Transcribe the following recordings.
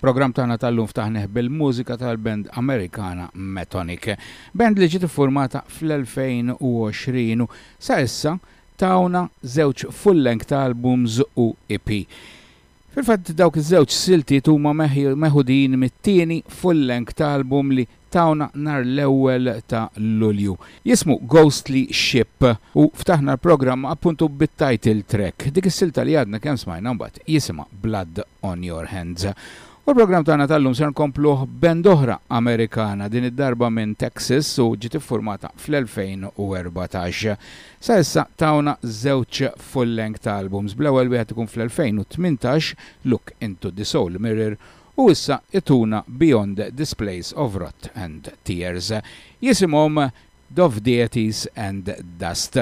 Programm tagħna tal-lum ftaħnieh bil-mużika tal-band Amerikana Metonic. Band li ġiet iffurmata fl-2020 u sa issa tawna żewġ full-length albums u EP. Fil-fatt dawk iż-żewġ siltiet huma meħudin mit-tieni full-length album li tawna nhar l-ewwel ta' Lulju. Jismu Ghostly Ship u ftaħna l-programm appuntu bit-title track. Dik is-silta li għadna kemm smajna mbagħad jisimha Blood on Your Hands. U l-programm tagħna tal-lum ser nkompluh band oħra Amerikana, din id-darba minn Texas u ġiet iffurmata fl-2014. Sa issa tawna żewġ full-length albums, bl-ewwel wieħed ikun fl-2018, Look Into The Soul Mirror, U issa ituna Beyond this place of rot and tears. Jisimhom Dove Deities and Dust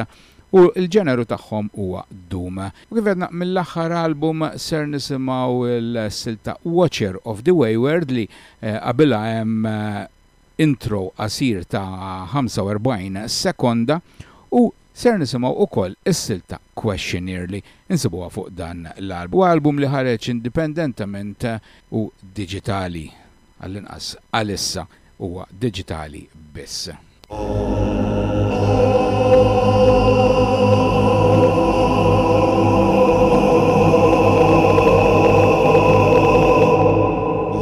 u l-ġeneru tagħhom huwa doom. U kif għedna mill-aħħar album ser nisimgħu l-silta Watcher of the Wayward li qabilha hemm Intro qasir ta' 45 sekonda u ser nisimgħu ukoll is-silta Question Nearly insibuha fuq dan l-album. Album li ħareġ indipendentament u diġitali, għall-inqas għalissa huwa diġitali biss.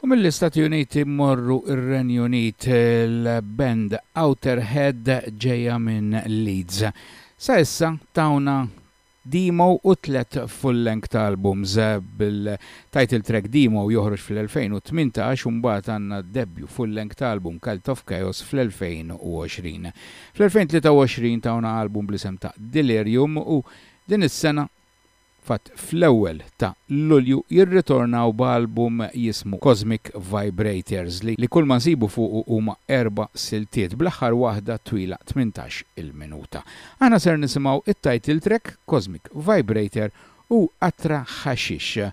U mill-Istati Uniti mmorru r-Renju Unit, il-band Outer Head ġejja minn Leeds. Sa issa tawna demo u tliet full-length albums, bil-title track Demo joħroġ fl-2018 u mbagħad għandna d-debju full-length album Cult of Chaos fl-2020. Fl-2023 tawna album bl-isem ta' Delirium u din is-sena Fatt, fl-ewwel ta' Lulju jirritornaw b'album jismu Cosmic Vibratorsli li kulma nsibu fuqu huma erba' siltiet, bl-aħħar waħda twila tmintax il-minuta. Aħna ser nisimgħu t-title track, Cosmic Vibrator u Qatra Ħaxix.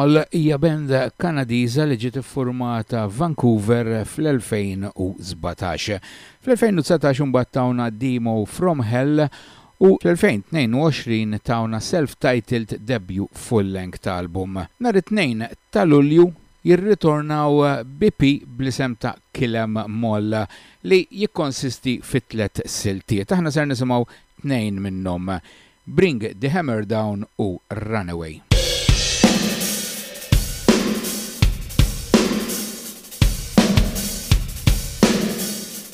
Mall hija band Kanadiża li ġiet iffurmata Vancouver fl-2017. Fl-2019 imbagħad tawna demo From Hell u fl-2022 tawna self-titled debut full-length album. Nhar it-Tnejn ta' Lulju jirritornaw b'EP bl-isem ta' Kilem Moll li jikkonsisti fi tliet siltiet. Aħna ser nisimgħu tnejn minnhom, Bring the Hammer Down u Runaway.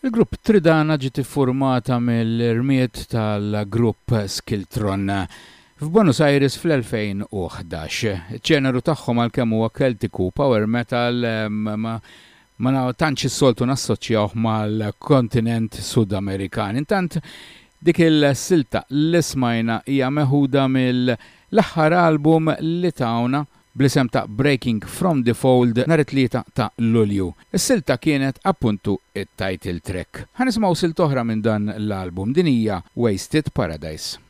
Il-grupp Tridana ġiet iffurmata mill-irmiet tal-grupp Skiltron f'Buenos Aires fl-2011. Ċeneru tagħhom għalkemm huwa Keltiku Power Metal ma Ma tantx is-soltu nassoċjawh mal-kontinent Sudamerikan. Intant, dik il-silta li smajna hija meħuda mill-aħħar album li tawna bl-isem ta' Breaking From The Fold nhar it-Tlieta ta' Lulju. Is-silta kienet appuntu t-title track. Ħa nisimgħu silta oħra minn dan l-album. Din hija Wasted Paradise.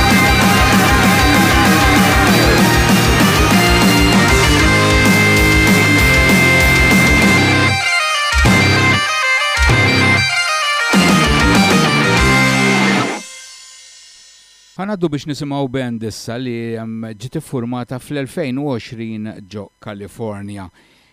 Ħanaddu biex nisimaw band issa li ġiet iffurmata fl-2020 ġo Kalifornja.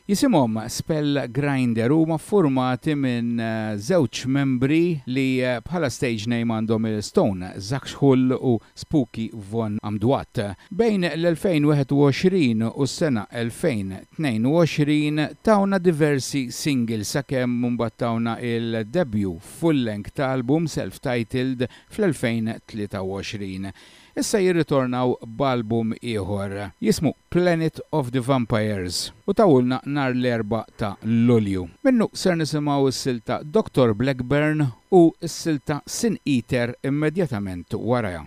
Jisimhom Spell Grinder u huma ffurmati minn żewġ membri li bħala stage name għandhom il-Stone Zaxxhull u Spooky Von Amduat. Bejn l-2021 u s-sena 2022 tawna diversi singles sakemm mbagħad tawna il-debut full-length album self-titled fl-2023. Issa jirritornaw b'album ieħor jismu Planet of the Vampires u tawulna nhar l-Erbgħa ta' Lulju. Minnu ser nisimgħu s-silta Doctor Blackburn u s-silta Sin Eater immedjatament warajha.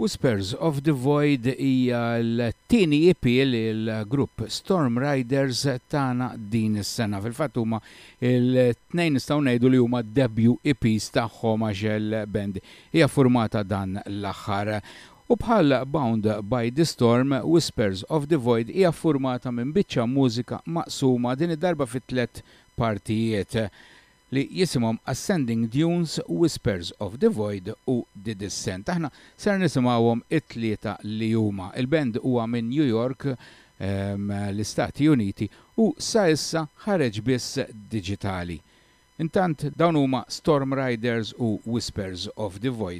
Whispers of the Void hija l-tieni EP li l-grupp Storm Riders tana din is-sena. Fil-fatt huma l-tnejn nistgħu ngħidu li huma d-debut EPs tagħhom għax il-band hija ffurmata dan l-aħħar. U bħal Bound by the Storm, Whispers of the Void hija ffurmata minn biċċa mużika maqsuma, din id-darba fi tliet partijiet. li jisimhom Ascending Dunes, Whispers of the Void u The Descent. Aħna ser nisimgħuhom it-tlieta li huma. Il-band huwa minn New York, l-Istati Uniti u sa issa ħareġ biss diġitali. Intant dawn huma Storm Riders u Whispers of the Void.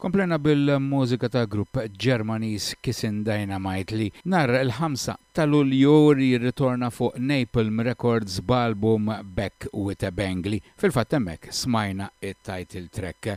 Komplena bil-mużika ta' grupp Ġermaniż Kissing Dynamite li nar il-5 ta' Lulju jirritorna fuq Napalm Records b'album Back with a Bang li fil-fatt hemmhekk smajna it-title track.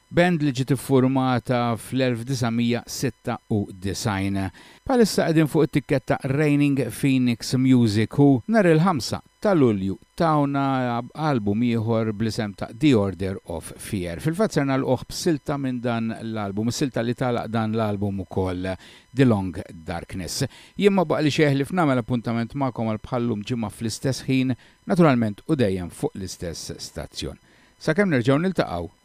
Band li ġiet iffurmata fl-1996. Bħalissa qegħdin fuq it-tikketta Raining Phoenix Music u nhar il-Ħamsa ta' Lulju tawna album ieħor bl-isem ta' The Order of Fear. Fil-fatt ser nagħlquh b'silta minn dan l-album, is-silta li tagħlaq dan l-album ukoll, The Long Darkness. Jien ma baqgħlix jeħlif nagħmel appuntament magħkom għal bħal-lum ġimgħa fl-istess ħin, naturalment u dejjem fuq l-istess stazzjon. Sakemm nerġgħu niltaqgħu,